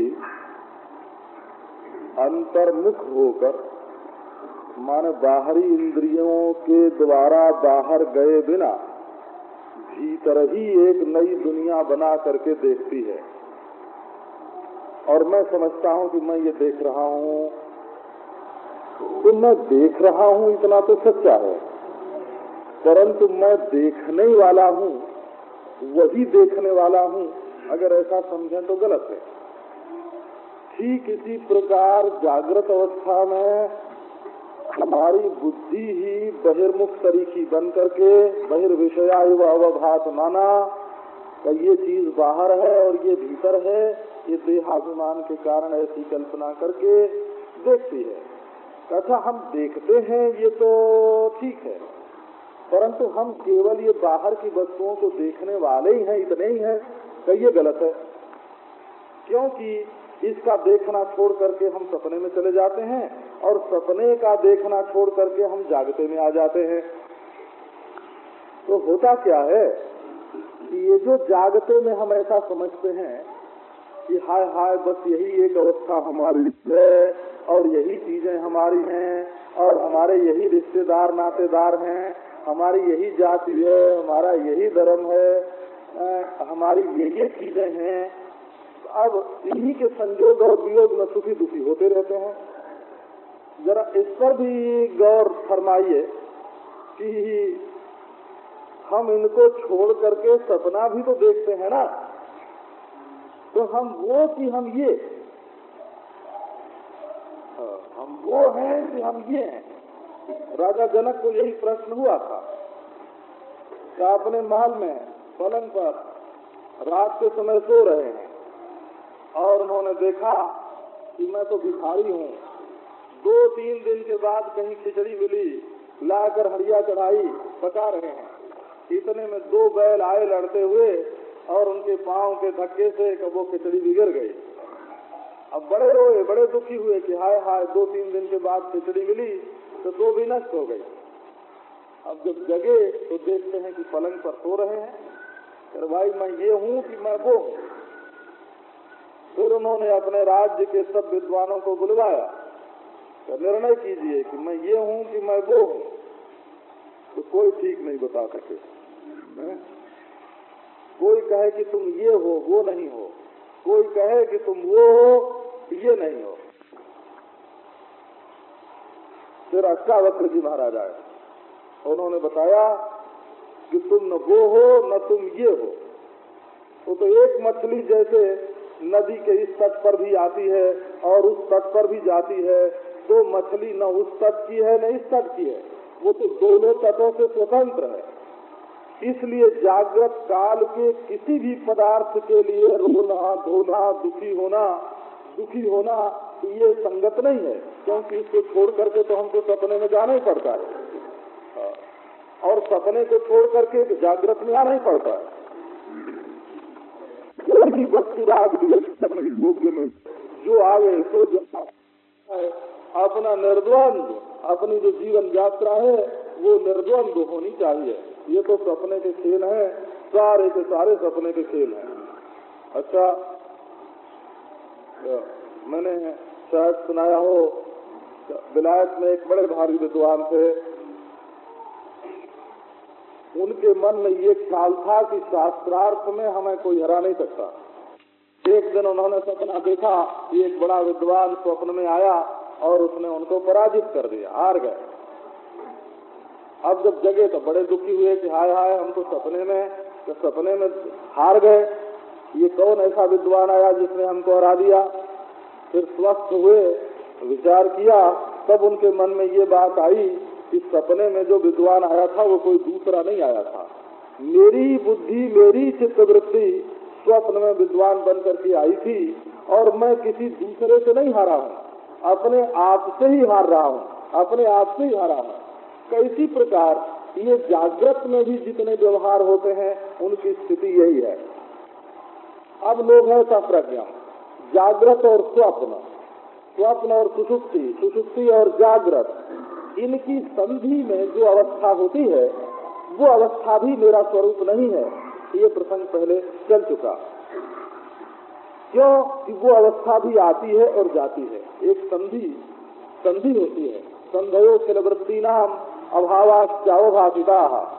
अंतर्मुख होकर, माने बाहरी इंद्रियों के द्वारा बाहर गए बिना भीतर ही एक नई दुनिया बना करके देखती है। और मैं समझता हूँ कि मैं ये देख रहा हूँ। तो मैं देख रहा हूँ इतना तो सच्चा है। परंतु मैं देखने वाला हूँ, वही देखने वाला हूँ। अगर ऐसा समझें तो गलत है। ठीक इसी प्रकार जागृत अवस्था में हमारी बुद्धि ही बहिर्मुख तरीकी बन करके बहिर्विषया अवभात माना का ये चीज़ बाहर है और ये भीतर है, ये देहाभिमान के कारण ऐसी कल्पना करके देखती है। अच्छा हम देखते हैं, ये तो ठीक है, परंतु हम केवल ये बाहर की वस्तुओं को देखने वाले ही हैं, इतने ही हैं तो ये गलत है। क्योंकि इसका देखना छोड़ करके हम सपने में चले जाते हैं और सपने का देखना छोड़ करके हम जागते में आ जाते हैं। तो होता क्या है कि ये जो जागते में हम ऐसा समझते हैं कि हाय हाय, बस यही एक अवस्था हमारी है और यही चीज़ें हमारी हैं और हमारे यही रिश्तेदार, नातेदार हैं, हमारी यही जाति है, हमारा यही धर्म है हमारी यही चीज़ें हैं। अब इन्हीं के संयोग और वियोग में सुखी दुखी होते रहते हैं। जरा इस पर भी गौर फरमाइए कि हम इनको छोड़ करके सपना भी तो देखते हैं ना। तो हम वो कि हम ये। हाँ, हम वो हैं कि हम ये हैं। राजा जनक को यही प्रश्न हुआ था कि अपने महल में पलंग पर रात के समय सो रहे हैं। और उन्होंने देखा कि मैं तो भिखारी हूँ। दो तीन दिन के बाद कहीं खिचड़ी मिली, लाकर हरिया चढ़ाई पका रहे हैं। इतने में दो बैल आए लड़ते हुए और उनके पाँव के धक्के से कब वो खिचड़ी बिगड़ गई। अब बड़े रोए, बड़े दुखी हुए कि हाय हाय दो तीन दिन के बाद खिचड़ी मिली तो दो भी नष्ट हो गई। अब जब जगे तो देखते हैं कि पलंग पर सो रहे हैं। भाई, मैं ये हूँ कि मैं वो हूँ। फिर उन्होंने अपने राज्य के सब विद्वानों को बुलवाया। तो निर्णय कीजिए कि मैं ये हूँ कि मैं वो हूँ। तो कोई ठीक नहीं बता सके। कोई कहे कि तुम ये हो, वो नहीं हो। कोई कहे कि तुम वो हो, ये नहीं हो। फिर अच्छा अष्टावक्र जी महाराज आए। उन्होंने बताया कि तुम न वो हो, न तुम ये हो। वो तो एक मछली जैसे नदी के इस तट पर भी आती है और उस तट पर भी जाती है। तो मछली न उस तट की है, न इस तट की है। वो तो दोनों तटों से स्वतंत्र है। इसलिए जागृत काल के किसी भी पदार्थ के लिए रोना, धोना, दुखी होना दुखी होना ये संगत नहीं है, क्योंकि इसको छोड़ करके तो हमको सपने में जाना ही पड़ता है। हाँ। और सपने को छोड़ करके जागृत में आना ही पड़ता है। जो आवे, सो जो। अपना निर्द्वंद, अपनी जो जीवन यात्रा है, वो निर्द्वंद होनी चाहिए। ये तो सपने के खेल है, सारे के सारे सपने के खेल हैं। अच्छा मैंने शायद सुनाया हो, विलायत में एक बड़े भारी विद्वान थे। उनके मन में ये ख्याल था कि शास्त्रार्थ में हमें कोई हरा नहीं सकता। एक दिन उन्होंने सपना देखा कि एक बड़ा विद्वान स्वप्न में आया और उसने उनको पराजित कर दिया, हार गए। अब जब जगे तो बड़े दुखी हुए कि हाय हाय हम तो सपने में तो सपने में हार गए। ये कौन ऐसा विद्वान आया जिसने हमको हरा दिया? फिर स्वस्थ हुए, विचार किया, तब उनके मन में ये बात आई कि सपने में जो विद्वान आया था, वो कोई दूसरा नहीं आया था। मेरी बुद्धि, मेरी चित्तवृत्ति स्वप्न में विद्वान बन करके आई थी और मैं किसी दूसरे से नहीं हारा हूँ। अपने आप से ही हार रहा हूँ। अपने आप से ही हारा हूँ। कैसी प्रकार ये जागृत में भी जितने व्यवहार होते हैं, उनकी स्थिति यही है। अब लोग है प्रज्ञा जागृत और स्वप्न। स्वप्न और सुसुप्ति। सुसुप्ति और जागृत। इनकी संधि में जो अवस्था होती है, वो अवस्था भी मेरा स्वरूप नहीं है। ये प्रसंग पहले चल चुका। क्यों? कि वो अवस्था भी आती है और जाती है। एक संधि संधि होती है। संधयो वृत्ति नाम अभावाचावभाषिता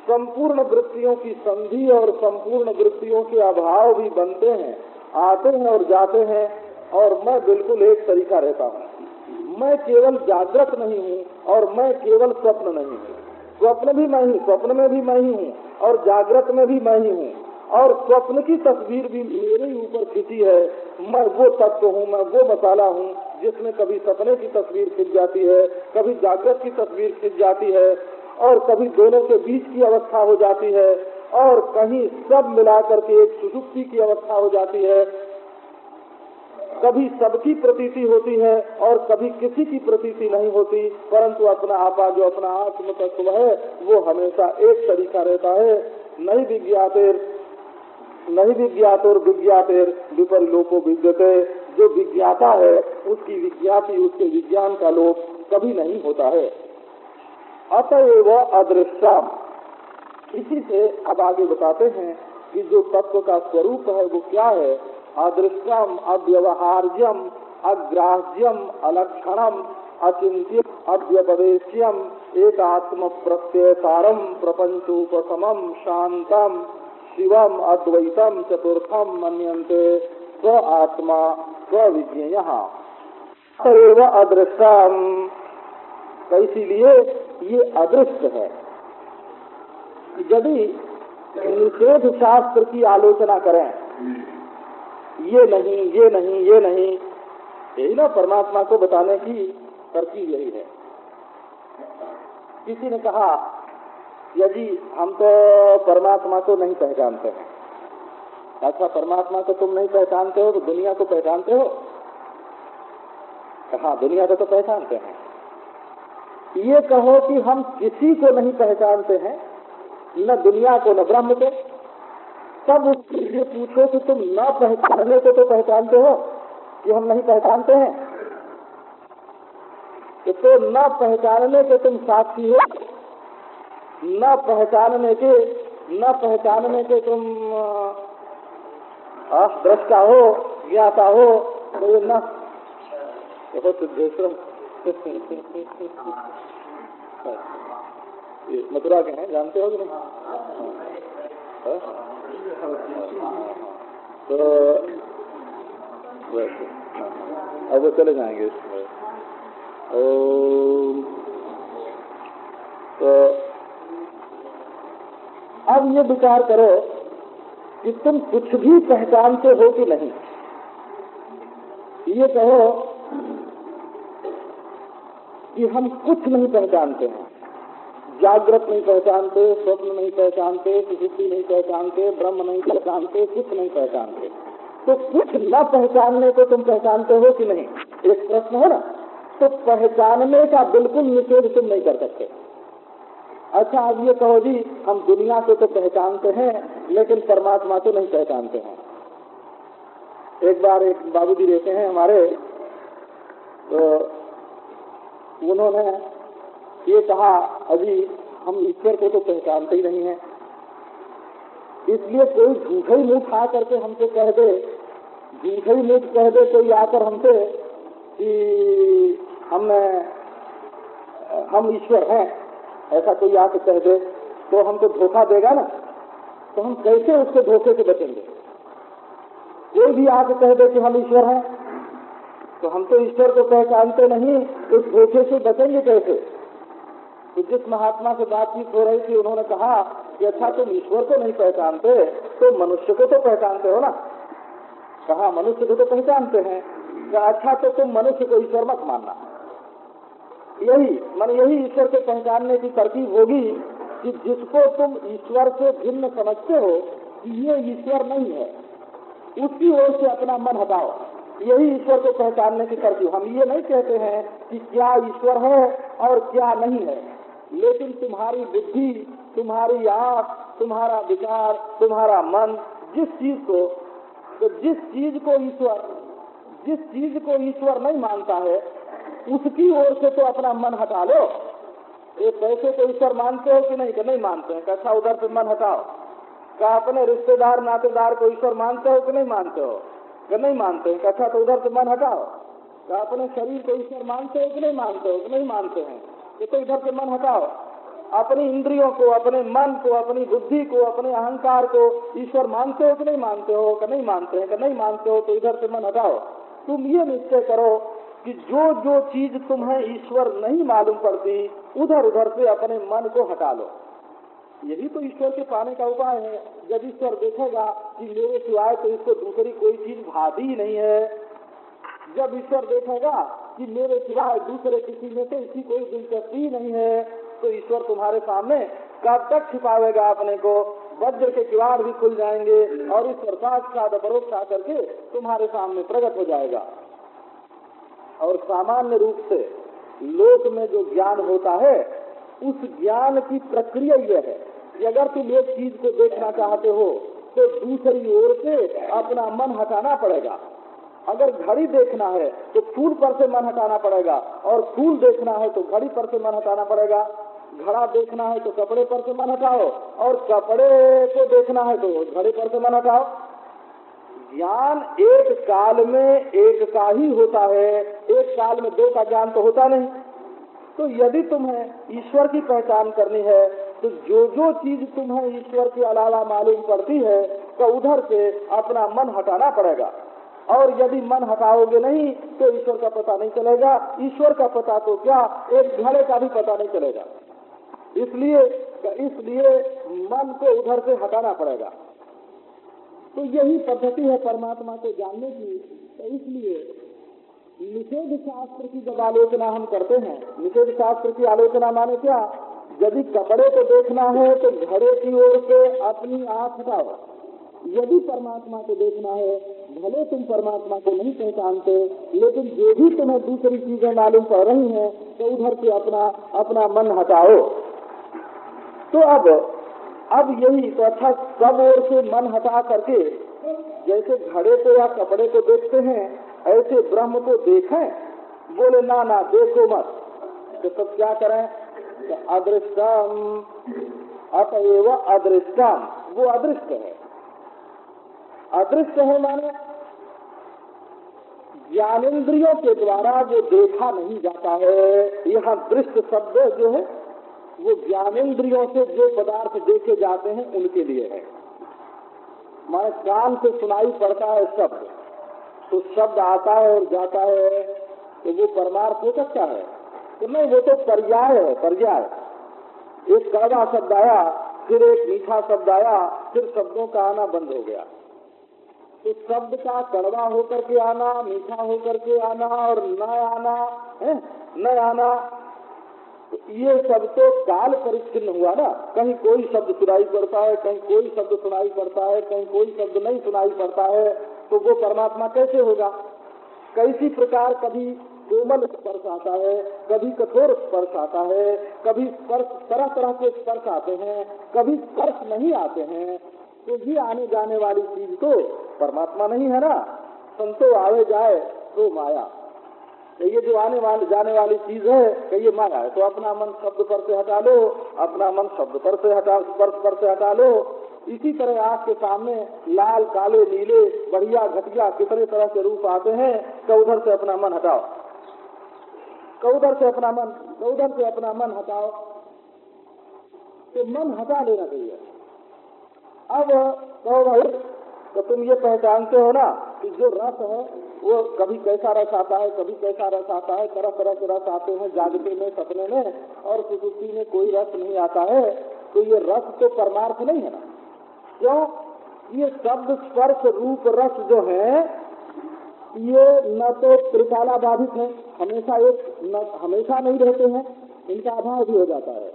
संपूर्ण वृत्तियों की संधि और संपूर्ण वृत्तियों के अभाव भी बनते हैं, आते हैं और जाते हैं, और मैं बिल्कुल एक तरीका रहता हूँ। मैं केवल जागृत नहीं हूँ और मैं केवल स्वप्न नहीं हूँ। स्वप्न भी मैं ही स्वप्न में भी मैं ही हूँ और जागृत में भी मैं ही हूँ। और स्वप्न की तस्वीर भी मेरे ही ऊपर खींची है। मैं वो तत्व हूँ, मैं वो मसाला हूँ जिसमें कभी सपने की तस्वीर खिंच जाती है, कभी जागृत की तस्वीर खिंच जाती है और कभी दोनों के बीच की अवस्था हो जाती है और कहीं सब मिलाकर के एक सुसुप्ति की अवस्था हो जाती है। कभी सबकी प्रतीति होती है और कभी किसी की प्रतीति नहीं होती, परंतु अपना आपा जो अपना आत्म तत्व है, वो हमेशा एक तरीका रहता है। नहीं विज्ञातेर, नहीं विज्ञातोर विज्ञातेर विपरिलोको विद्यते जो विज्ञाता है, उसकी विज्ञाति, उसके विज्ञान का लोप कभी नहीं होता है। अतएव अदृश्यम। इसी से अब आगे बताते हैं कि जो तत्व का स्वरूप है, वो क्या है? अदृश्यम अव्यवहार्यम, अग्राह्यम, अलक्षणम अचिंत्य अव्यपदेश्यम एक आत्म प्रत्ययसारम प्रपंचोपम शांतम शिवम, अद्वैतम, चतुर्थम मनते स्व आत्मा, स्व विज्ञेय। अदृश्यम तो इसीलिए ये अदृश्य है। यदि निषेध शास्त्र की आलोचना करें ये नहीं ये नहीं ये नहीं। यही ना परमात्मा को बताने की तरकीब यही है। किसी ने कहा, यदि हम तो परमात्मा को नहीं पहचानते हैं अच्छा परमात्मा को तुम नहीं पहचानते हो तो दुनिया को पहचानते हो? कहा, दुनिया को तो पहचानते हैं। ये कहो कि हम किसी को नहीं पहचानते हैं, न दुनिया को, न ब्रह्म को। तब उससे पूछो कि तुम न पहचानने को तो पहचानते हो कि हम नहीं पहचानते हैं। तो न पहचानने के तुम साक्षी हो, न पहचानने के, न पहचानने के तुम दृष्टा हो, ज्ञाता हो तो न। [laughs] मथुरा के हैं, जानते हो कि नहीं? तो अब वो चले जाएँगे इसमें तो अब ये विचार करो कि तुम कुछ भी पहचानते हो कि नहीं। ये कहो कि हम कुछ नहीं पहचानते हैं। जागृत नहीं पहचानते, स्वप्न नहीं पहचानते सुषुप्ति नहीं पहचानते, ब्रह्म नहीं पहचानते कुछ नहीं पहचानते। तो कुछ न पहचानने को तुम पहचानते हो कि नहीं? एक प्रश्न है ना? तो पहचानने का बिल्कुल निषेध तुम नहीं कर सकते। अच्छा अब ये कहो जी, हम दुनिया को तो पहचानते हैं, लेकिन परमात्मा को नहीं पहचानते हैं। एक बार एक बाबूजी रहते हैं हमारे तो उन्होंने ये कहा, अभी हम ईश्वर को तो पहचानते ही नहीं है। इसलिए कोई झूठे मुँह खा करके हमसे कह दे, झूठे मुँह कह दे, कोई आकर हमसे कि हम हम ईश्वर हैं। ऐसा कोई आके कह दे तो हमको धोखा देगा ना? तो हम कैसे उसके धोखे से बचेंगे? कोई भी आके कह दे कि हम ईश्वर हैं तो हम तो ईश्वर को पहचानते नहीं उस धोखे से बचेंगे कैसे? तो जिस महात्मा से बातचीत हो रही थी, उन्होंने कहा कि अच्छा तुम ईश्वर को नहीं पहचानते तो मनुष्य को तो पहचानते हो ना? कहा, मनुष्य को तो पहचानते हैं। अच्छा तो तुम मनुष्य को ईश्वर मत मानना। यही, मान यही ईश्वर को पहचानने की तरकीब होगी कि जिसको तुम ईश्वर से भिन्न समझते हो, ये ईश्वर नहीं है। उसकी ओर से अपना मन हटाओ। यही ईश्वर को पहचानने की तरकीब। हम ये नहीं कहते हैं कि क्या ईश्वर है और क्या नहीं है। लेकिन तुम्हारी बुद्धि, तुम्हारी आँख, तुम्हारा विचार, तुम्हारा मन, जिस चीज़ को तो जिस चीज़ को ईश्वर, जिस चीज़ को ईश्वर नहीं मानता है, उसकी ओर से तो अपना मन हटा लो। ये पैसे को ईश्वर मानते हो कि नहीं? कि नहीं मानते हैं? अच्छा उधर से मन हटाओ। क्या अपने रिश्तेदार, नातेदार को ईश्वर मानते हो कि नहीं मानते हो? कि नहीं मानते हैं? अच्छा तो उधर से मन हटाओ। क्या अपने शरीर को ईश्वर मानते हो कि नहीं मानते हो? कि नहीं मानते हैं? ये तो इधर से मन हटाओ। अपनी इंद्रियों को, अपने मन को, अपनी बुद्धि को, अपने अहंकार को ईश्वर मानते हो कि नहीं मानते हो, कि नहीं मानते हैं, कि नहीं मानते हो तो इधर से मन हटाओ। तुम ये निश्चय करो कि जो जो चीज़ तुम्हें ईश्वर नहीं मालूम पड़ती उधर उधर से अपने मन को हटा लो। यही तो ईश्वर के पाने का उपाय है। जब ईश्वर देखेगा कि मेरे सिवाय तो इसको दूसरी कोई चीज़ भाती ही नहीं है, जब ईश्वर देखेगा कि मेरे सिवाय दूसरे किसी में तो इसकी कोई दिलचस्पी नहीं है तो ईश्वर तुम्हारे सामने कब तक छिपावेगा अपने को? वज्र के किवाड़ भी खुल जाएँगे और ईश्वर साक्षात अपरोक्ष आकर तुम्हारे सामने प्रकट हो जाएगा। और सामान्य रूप से लोक में जो ज्ञान होता है, उस ज्ञान की प्रक्रिया यह है कि अगर तुम एक चीज़ को देखना चाहते हो तो दूसरी ओर से अपना मन हटाना पड़ेगा। अगर घड़ी देखना है तो फूल पर से मन हटाना पड़ेगा और फूल देखना है तो घड़ी पर से मन हटाना पड़ेगा। घड़ा देखना है तो कपड़े पर से मन हटाओ और कपड़े को देखना है तो घड़ी पर से मन हटाओ। ज्ञान एक काल में एक का ही होता है, एक काल में दो का ज्ञान तो होता नहीं। तो यदि तुम्हें ईश्वर की पहचान करनी है तो जो जो चीज़ तुम्हें ईश्वर के अलावा मालूम पड़ती है तो उधर से अपना मन हटाना पड़ेगा। और यदि मन हटाओगे नहीं तो ईश्वर का पता नहीं चलेगा। ईश्वर का पता तो क्या? एक घड़े का भी पता नहीं चलेगा। इसलिए इसलिए मन को उधर से हटाना पड़ेगा। तो यही पद्धति है परमात्मा को जानने की। तो इसलिए निषेध शास्त्र की जब आलोचना हम करते हैं, निषेध शास्त्र की आलोचना माने क्या? यदि कपड़े को देखना है तो घड़े की ओर से अपनी आँख हटाओ यदि परमात्मा को देखना है, भले तुम परमात्मा को नहीं पहचानते, लेकिन जो भी तुम्हें दूसरी चीज़ें मालूम पड़ रही हैं तो उधर से अपना अपना मन हटाओ। तो अब अब यही तो अच्छा सब ओर से मन हटा करके, जैसे घड़े को या कपड़े को देखते हैं, ऐसे ब्रह्म को देखें। बोले, ना ना, देखो मत। तो सब क्या करें? तो अदृष्टम, अतएव अदृष्टम। वो अदृष्ट है। अदृष्ट है माने। ज्ञानेन्द्रियों के द्वारा जो देखा नहीं जाता है, यह दृष्ट शब्द जो है, वो ज्ञानेन्द्रियों से जो पदार्थ देखे जाते हैं, उनके लिए है। माने कान से सुनाई पड़ता है शब्द तो शब्द आता है और जाता है तो वो परमार्थ हो सकता है। तो नहीं, वो तो पर्याय है, पर्याय। एक कड़वा शब्द आया, फिर एक मीठा शब्द आया, फिर शब्दों का आना बंद हो गया। तो शब्द का कड़वा होकर के आना, मीठा होकर के आना और न आना, है? न आना, ये सब तो काल परिच्छिन्न हुआ ना। कहीं कोई शब्द सुनाई पड़ता है, कहीं कोई शब्द सुनाई पड़ता है, कहीं कोई शब्द नहीं सुनाई पड़ता है तो वो परमात्मा कैसे होगा? कैसी प्रकार कभी कोमल स्पर्श आता है, कभी कठोर स्पर्श आता है, कभी स्पर्श तरह तरह के स्पर्श आते हैं, कभी स्पर्श नहीं आते हैं तो ये आने जाने वाली चीज़ तो परमात्मा नहीं है ना संतो आवे जाए तो माया। ये जो आने वाली जाने वाली चीज़ है ये माया है। तो अपना मन शब्द पर से हटा लो, अपना मन शब्द पर से हटा स्पर्श पर से हटा लो। इसी तरह आग के सामने लाल, काले, नीले, बढ़िया, घटिया कितने तरह के रूप आते हैं तो उधर से अपना मन हटाओ। उधर से अपना मन उधर से अपना मन हटाओ। तो मन हटा लेना चाहिए। अब कहो भाई तो तुम ये पहचानते हो ना कि जो रस है, वो कभी कैसा रस आता है, कभी कैसा रस आता है तरह तरह के रस आते हैं जागते में, सपने में, और सुसुप्ति में कोई रस नहीं आता है तो ये रस तो परमार्थ नहीं है ना। क्यों? ये शब्द स्पर्श रूप रस जो है, ये न तो त्रिकाला बाधित है, हमेशा एक, न, हमेशा नहीं रहते हैं, इनका अभाव भी हो जाता है।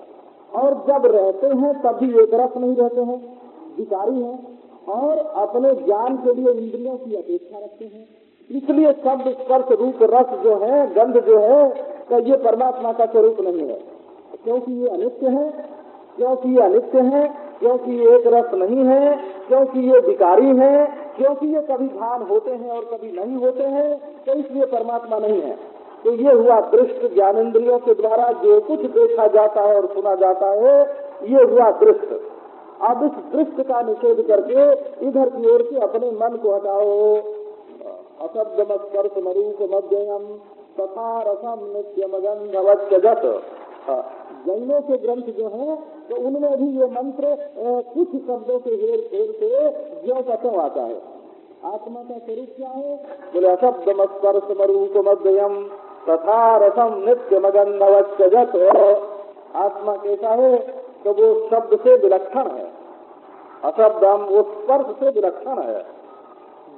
और जब रहते हैं, तब भी एक रस नहीं रहते हैं, विकारी हैं। और अपने ज्ञान के लिए इंद्रियों की अपेक्षा रखते हैं। इसलिए शब्द स्पर्श रूप रस जो है, गंध जो है तो ये परमात्मा का स्वरूप नहीं है। क्योंकि ये अनित्य है, क्योंकि ये अनित्य है, क्योंकि ये एक रस नहीं है, क्योंकि ये विकारी है, क्योंकि ये कभी भान होते हैं और कभी नहीं होते हैं तो इसलिए परमात्मा नहीं है। तो ये हुआ दृष्ट ज्ञानेन्द्रियों के द्वारा जो कुछ देखा जाता है और सुना जाता है, ये हुआ दृष्ट। अब इस दृष्ट का निषेध करके इधर की ओर से अपने मन को हटाओ। अशब्द स्पर्श मरूप मध्यम तथा रसम नित्य मगंधवत जैनों के ग्रंथ जो है तो उनमें भी ये मंत्र कुछ शब्दों के हेर फेर से ज्यो का क्यों आता है। आत्मा का स्वरूप क्या है? बोले अशब्द स्पर्श मरूप मध्यम तथा रसम नित्य मगन मगंधवत आत्मा कैसा है? तो वो शब्द से विलक्षण है। अशब्दम वो स्पर्श से विलक्षण है।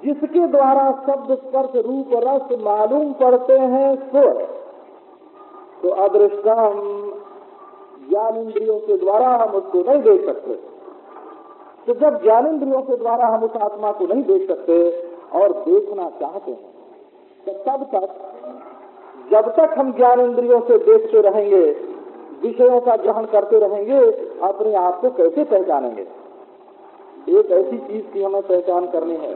जिसके द्वारा शब्द स्पर्श रूप रस मालूम पड़ते हैं, सो तो अदृष्टम ज्ञान इंद्रियों के द्वारा हम उसको नहीं देख सकते। तो जब ज्ञान इंद्रियों के द्वारा हम उस आत्मा को नहीं देख सकते और देखना चाहते हैं तो तब तक, जब तक हम ज्ञान इंद्रियों से देखते रहेंगे विषयों का ग्रहण करते रहेंगे अपने आप को कैसे पहचानेंगे? एक ऐसी चीज़ की हमें पहचान करनी है।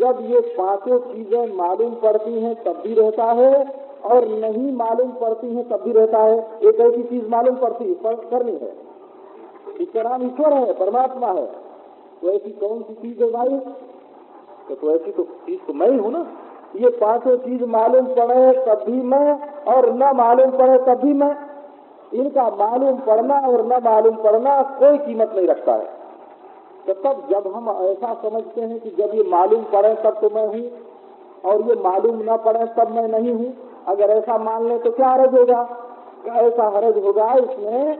जब ये पाँचों चीज़ें मालूम पड़ती हैं तब भी रहता है और नहीं मालूम पड़ती हैं तब भी रहता है। एक ऐसी चीज़ मालूम पड़ती पर, करनी है। इसका नाम ईश्वर है परमात्मा है। तो ऐसी कौन सी चीज़ है भाई? तो, तो ऐसी तो चीज़ तो मैं ही हूँ ना। ये पाँचों चीज़ मालूम पड़े तब भी मैं और न मालूम पड़े तब भी मैं। इनका मालूम पड़ना और न मालूम पड़ना कोई कीमत नहीं रखता है। तो तब जब हम ऐसा समझते हैं कि जब ये मालूम पड़े तब तो मैं हूँ, और ये मालूम न पड़े तब मैं नहीं हूँ। अगर ऐसा मान ले तो क्या हरज होगा? क्या ऐसा हरज होगा इसमें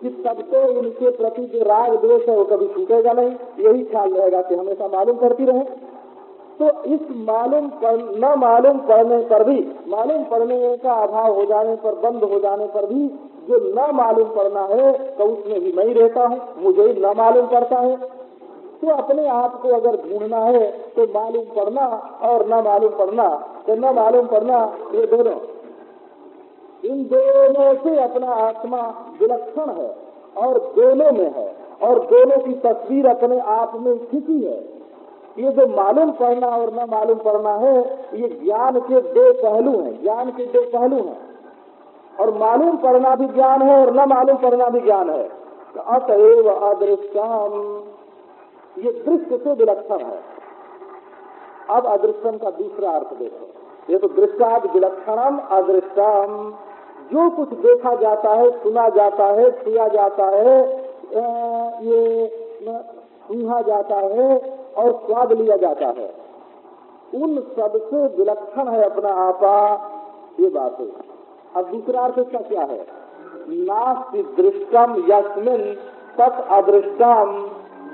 कि तब तो इनके प्रति जो राग द्वेष है वो कभी छूटेगा नहीं। यही ख्याल रहेगा कि हमेशा मालूम करती रहे। तो इस मालूम पर न मालूम पड़ने पर भी, मालूम पड़ने का अभाव हो जाने पर, बंद हो जाने पर भी जो न मालूम पड़ना है तो उसमें भी मैं रहता हूँ, मुझे ही न मालूम पड़ता है। तो अपने आप को अगर ढूंढना है तो मालूम पड़ना और न मालूम पड़ना तो न मालूम पड़ना, ये दोनों। इन दोनों से अपना आत्मा विलक्षण है और दोनों में है, और दोनों की तस्वीर अपने आप में स्थिति है। ये जो मालूम पड़ना और न मालूम पड़ना है, ये ज्ञान के दो पहलू हैं, ज्ञान के दो पहलू हैं। और मालूम पड़ना भी ज्ञान है और न मालूम पड़ना भी ज्ञान है। अतएव अदृष्टम ये दृश्य से विलक्षण है। अब अदृष्टम का दूसरा अर्थ देखो। ये तो दृष्टाद विलक्षणम अदृष्टम जो कुछ देखा जाता है, सुना जाता है छुआ जाता है ये सूहा जाता है और स्वाद लिया जाता है। उन सबसे विलक्षण है अपना आपा, ये बात। है अब दूसरा अर्थ इसका क्या है? नास्ति दृष्टम यस्मिन तत् अदृष्टम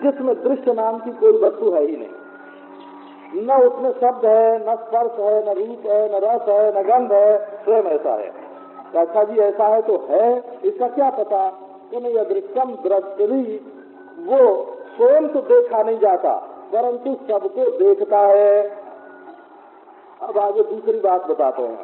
जिसमें दृश्य नाम की कोई वस्तु है ही नहीं। न उसमें शब्द है, न स्पर्श है, न रूप है, न रस है, न गंध है, स्वयं ऐसा है। तो अच्छा जी, ऐसा है तो है, इसका क्या पता? नहीं अदृष्टम दृष्टि वो स्वयं तो देखा नहीं जाता, परंतु सबको देखता है। अब आगे दूसरी बात बताते हैं।